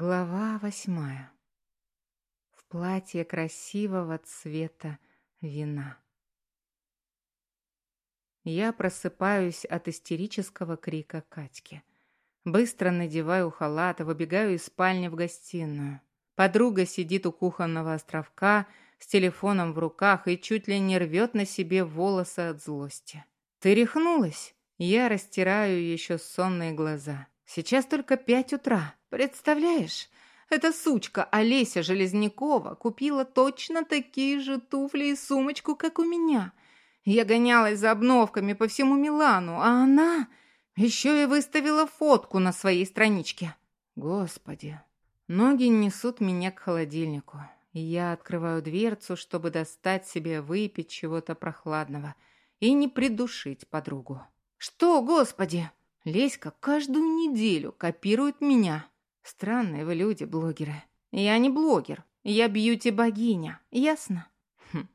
Глава восьмая. В платье красивого цвета вина. Я просыпаюсь от истерического крика Катьки. Быстро надеваю халат выбегаю из спальни в гостиную. Подруга сидит у кухонного островка с телефоном в руках и чуть ли не рвет на себе волосы от злости. «Ты рехнулась?» Я растираю еще сонные глаза. Сейчас только пять утра. Представляешь? Эта сучка Олеся Железнякова купила точно такие же туфли и сумочку, как у меня. Я гонялась за обновками по всему Милану, а она еще и выставила фотку на своей страничке. Господи, ноги несут меня к холодильнику. Я открываю дверцу, чтобы достать себе выпить чего-то прохладного и не придушить подругу. «Что, господи?» Леська каждую неделю копирует меня. Странные вы люди, блогеры. Я не блогер, я бьюти-богиня, ясно? Хм.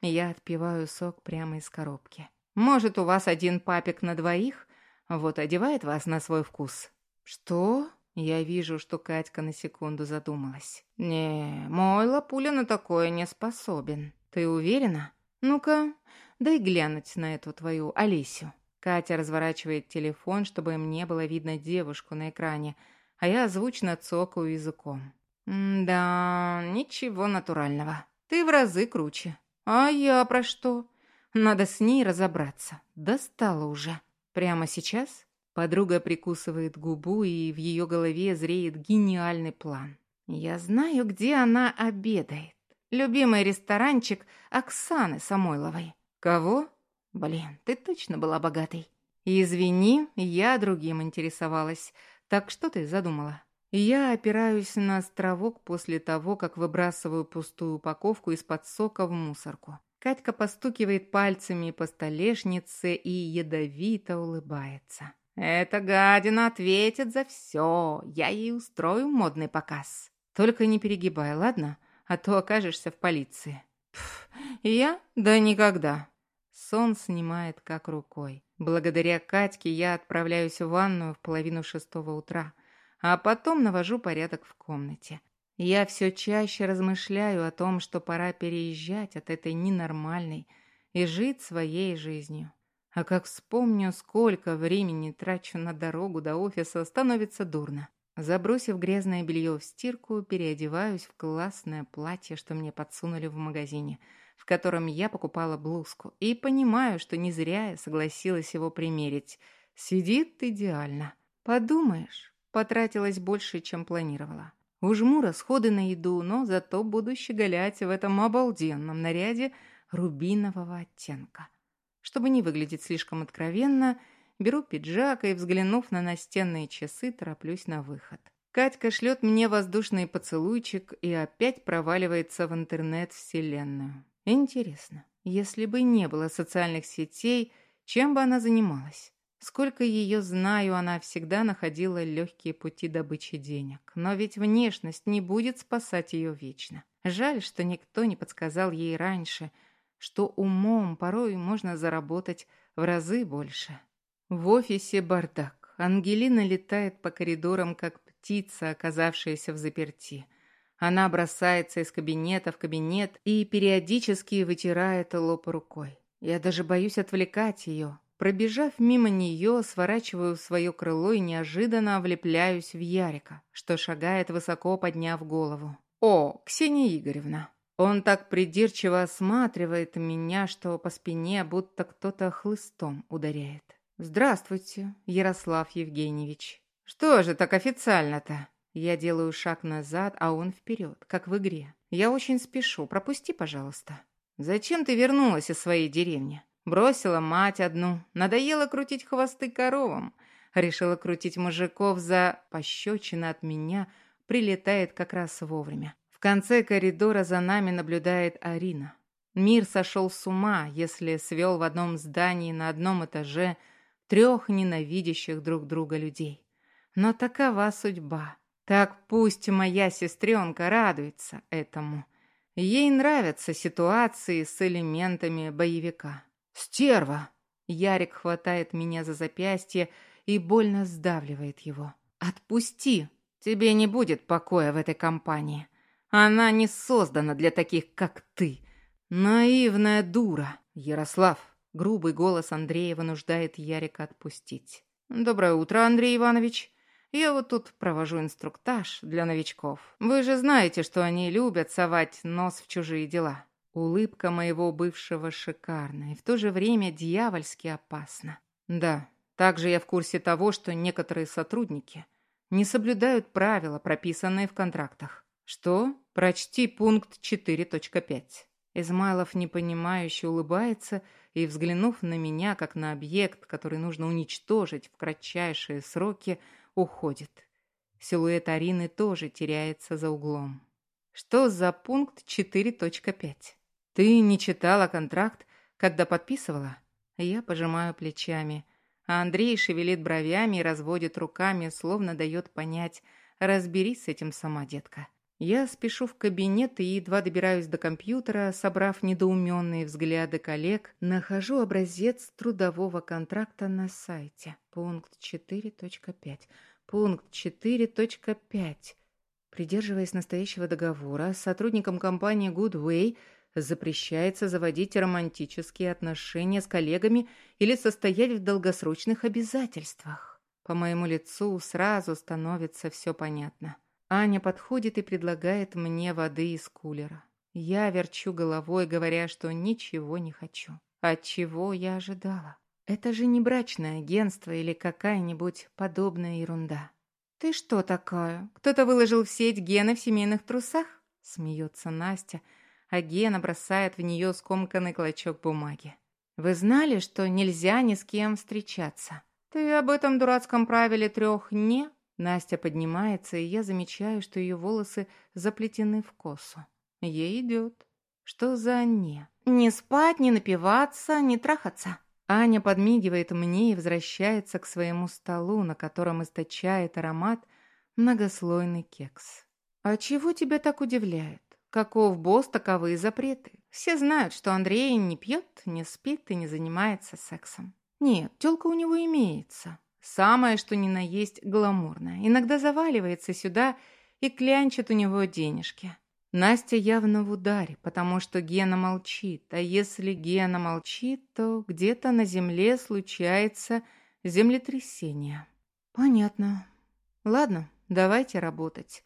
Я отпиваю сок прямо из коробки. Может, у вас один папик на двоих? Вот одевает вас на свой вкус. Что? Я вижу, что Катька на секунду задумалась. Не, мой лапуля на такое не способен. Ты уверена? Ну-ка, дай глянуть на эту твою Алисю. Катя разворачивает телефон, чтобы им не было видно девушку на экране, а я звучно цокаю языком. «Да, ничего натурального. Ты в разы круче. А я про что? Надо с ней разобраться. Достала уже. Прямо сейчас?» Подруга прикусывает губу, и в ее голове зреет гениальный план. «Я знаю, где она обедает. Любимый ресторанчик Оксаны Самойловой». «Кого?» Блин, ты точно была богатой. Извини, я другим интересовалась. Так что ты задумала? Я опираюсь на островок после того, как выбрасываю пустую упаковку из-под сока в мусорку. Катька постукивает пальцами по столешнице и ядовито улыбается. «Эта гадина ответит за все. Я ей устрою модный показ. Только не перегибай, ладно? А то окажешься в полиции». Пф, я? Да никогда. Сон снимает как рукой. Благодаря Катьке я отправляюсь в ванную в половину шестого утра, а потом навожу порядок в комнате. Я все чаще размышляю о том, что пора переезжать от этой ненормальной и жить своей жизнью. А как вспомню, сколько времени трачу на дорогу до офиса, становится дурно. Забросив грязное белье в стирку, переодеваюсь в классное платье, что мне подсунули в магазине – в котором я покупала блузку, и понимаю, что не зря я согласилась его примерить. Сидит идеально. Подумаешь, потратилась больше, чем планировала. Ужму расходы на еду, но зато буду щеголять в этом обалденном наряде рубинового оттенка. Чтобы не выглядеть слишком откровенно, беру пиджак и, взглянув на настенные часы, тороплюсь на выход. Катька шлет мне воздушный поцелуйчик и опять проваливается в интернет-вселенную. Интересно, если бы не было социальных сетей, чем бы она занималась? Сколько ее знаю, она всегда находила легкие пути добычи денег. Но ведь внешность не будет спасать ее вечно. Жаль, что никто не подсказал ей раньше, что умом порой можно заработать в разы больше. В офисе бардак. Ангелина летает по коридорам, как птица, оказавшаяся в заперти. Она бросается из кабинета в кабинет и периодически вытирает лоб рукой. Я даже боюсь отвлекать ее. Пробежав мимо нее, сворачиваю свое крыло и неожиданно влепляюсь в Ярика, что шагает высоко, подняв голову. «О, Ксения Игоревна!» Он так придирчиво осматривает меня, что по спине будто кто-то хлыстом ударяет. «Здравствуйте, Ярослав Евгеньевич». «Что же так официально-то?» Я делаю шаг назад, а он вперед, как в игре. Я очень спешу, пропусти, пожалуйста. Зачем ты вернулась из своей деревни? Бросила мать одну, надоело крутить хвосты коровам. Решила крутить мужиков за пощечина от меня, прилетает как раз вовремя. В конце коридора за нами наблюдает Арина. Мир сошел с ума, если свел в одном здании на одном этаже трех ненавидящих друг друга людей. Но такова судьба. Так пусть моя сестренка радуется этому. Ей нравятся ситуации с элементами боевика. «Стерва!» Ярик хватает меня за запястье и больно сдавливает его. «Отпусти! Тебе не будет покоя в этой компании. Она не создана для таких, как ты. Наивная дура. Ярослав, грубый голос Андрея вынуждает Ярика отпустить. Доброе утро, Андрей Иванович. Я вот тут провожу инструктаж для новичков. Вы же знаете, что они любят совать нос в чужие дела. Улыбка моего бывшего шикарна и в то же время дьявольски опасна. Да, также я в курсе того, что некоторые сотрудники не соблюдают правила, прописанные в контрактах. Что? Прочти пункт 4.5. Измайлов непонимающе улыбается и, взглянув на меня, как на объект, который нужно уничтожить в кратчайшие сроки, уходит. Силуэт Арины тоже теряется за углом. Что за пункт 4.5? Ты не читала контракт, когда подписывала? Я пожимаю плечами, а Андрей шевелит бровями и разводит руками, словно дает понять, разберись с этим сама, детка. Я спешу в кабинет и едва добираюсь до компьютера, собрав недоуменные взгляды коллег, нахожу образец трудового контракта на сайте. Пункт 4.5. Пункт 4.5. Придерживаясь настоящего договора, сотрудникам компании Goodway запрещается заводить романтические отношения с коллегами или состоять в долгосрочных обязательствах. По моему лицу сразу становится все понятно. Аня подходит и предлагает мне воды из кулера. Я верчу головой, говоря, что ничего не хочу. От чего я ожидала? Это же не брачное агентство или какая-нибудь подобная ерунда. «Ты что такая? Кто-то выложил в сеть Гена в семейных трусах?» Смеется Настя, а Гена бросает в нее скомканный клочок бумаги. «Вы знали, что нельзя ни с кем встречаться?» «Ты об этом дурацком правиле трех «не»?» Настя поднимается, и я замечаю, что ее волосы заплетены в косу. Ей идет. Что за «не»? «Не спать, не напиваться, не трахаться». Аня подмигивает мне и возвращается к своему столу, на котором источает аромат многослойный кекс. «А чего тебя так удивляет? Каков босс, таковы запреты. Все знают, что Андрей не пьет, не спит и не занимается сексом. Нет, тёлка у него имеется. Самое, что ни на есть, гламурное. Иногда заваливается сюда и клянчит у него денежки. Настя явно в ударе, потому что Гена молчит, а если Гена молчит, то где-то на земле случается землетрясение. Понятно. Ладно, давайте работать.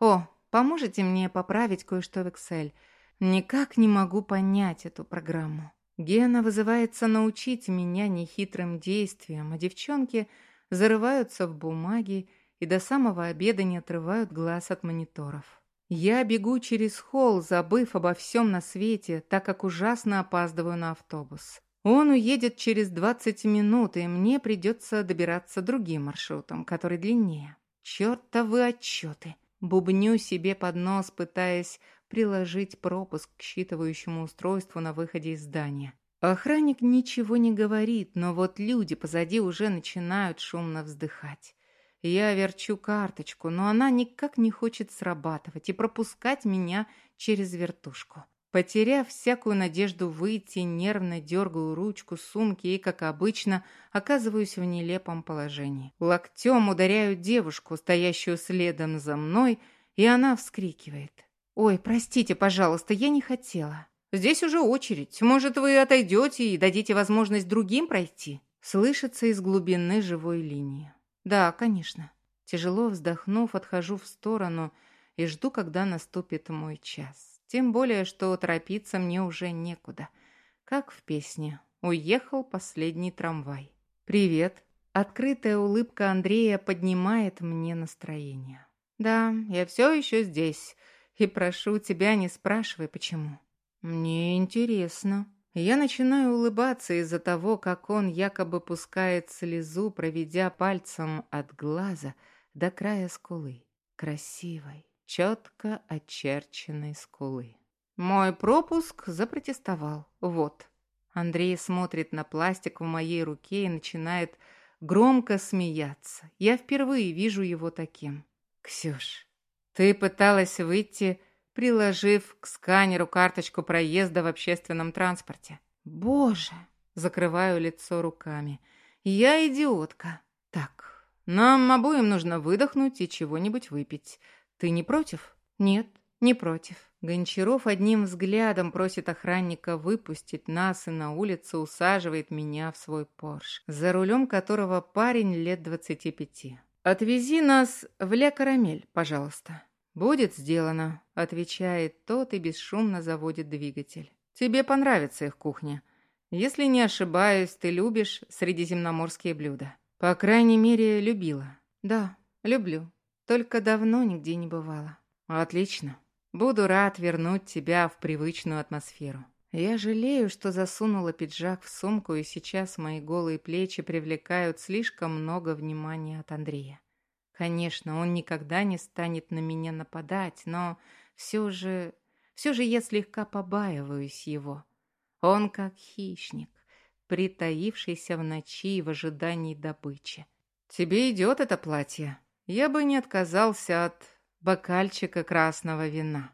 О, поможете мне поправить кое-что в Excel? Никак не могу понять эту программу. Гена вызывается научить меня нехитрым действиям, а девчонки зарываются в бумаги и до самого обеда не отрывают глаз от мониторов. Я бегу через холл, забыв обо всем на свете, так как ужасно опаздываю на автобус. Он уедет через 20 минут, и мне придется добираться другим маршрутом, который длиннее. Чертовы отчеты. Бубню себе под нос, пытаясь приложить пропуск к считывающему устройству на выходе из здания. Охранник ничего не говорит, но вот люди позади уже начинают шумно вздыхать. Я верчу карточку, но она никак не хочет срабатывать и пропускать меня через вертушку. Потеряв всякую надежду выйти, нервно дергаю ручку сумки и, как обычно, оказываюсь в нелепом положении. Локтем ударяю девушку, стоящую следом за мной, и она вскрикивает. «Ой, простите, пожалуйста, я не хотела». «Здесь уже очередь. Может, вы отойдете и дадите возможность другим пройти?» Слышится из глубины живой линии. Да, конечно. Тяжело вздохнув, отхожу в сторону и жду, когда наступит мой час. Тем более, что торопиться мне уже некуда. Как в песне «Уехал последний трамвай». «Привет». Открытая улыбка Андрея поднимает мне настроение. «Да, я все еще здесь. И прошу тебя, не спрашивай, почему». «Мне интересно». Я начинаю улыбаться из-за того, как он якобы пускает слезу, проведя пальцем от глаза до края скулы. Красивой, четко очерченной скулы. Мой пропуск запротестовал. Вот. Андрей смотрит на пластик в моей руке и начинает громко смеяться. Я впервые вижу его таким. «Ксюш, ты пыталась выйти приложив к сканеру карточку проезда в общественном транспорте. Боже! Закрываю лицо руками. Я идиотка. Так, Нам обоим нужно выдохнуть и чего-нибудь выпить. Ты не против? Нет, не против. Гончаров одним взглядом просит охранника выпустить нас и на улицу усаживает меня в свой Порш, за рулем которого парень лет двадцати пяти. «Отвези нас в Ля Карамель, пожалуйста». «Будет сделано», — отвечает тот и бесшумно заводит двигатель. «Тебе понравится их кухня. Если не ошибаюсь, ты любишь средиземноморские блюда». «По крайней мере, любила». «Да, люблю. Только давно нигде не бывала». «Отлично. Буду рад вернуть тебя в привычную атмосферу. Я жалею, что засунула пиджак в сумку, и сейчас мои голые плечи привлекают слишком много внимания от Андрея. Конечно, он никогда не станет на меня нападать, но все же... Все же я слегка побаиваюсь его. Он как хищник, притаившийся в ночи в ожидании добычи. «Тебе идет это платье? Я бы не отказался от бокальчика красного вина.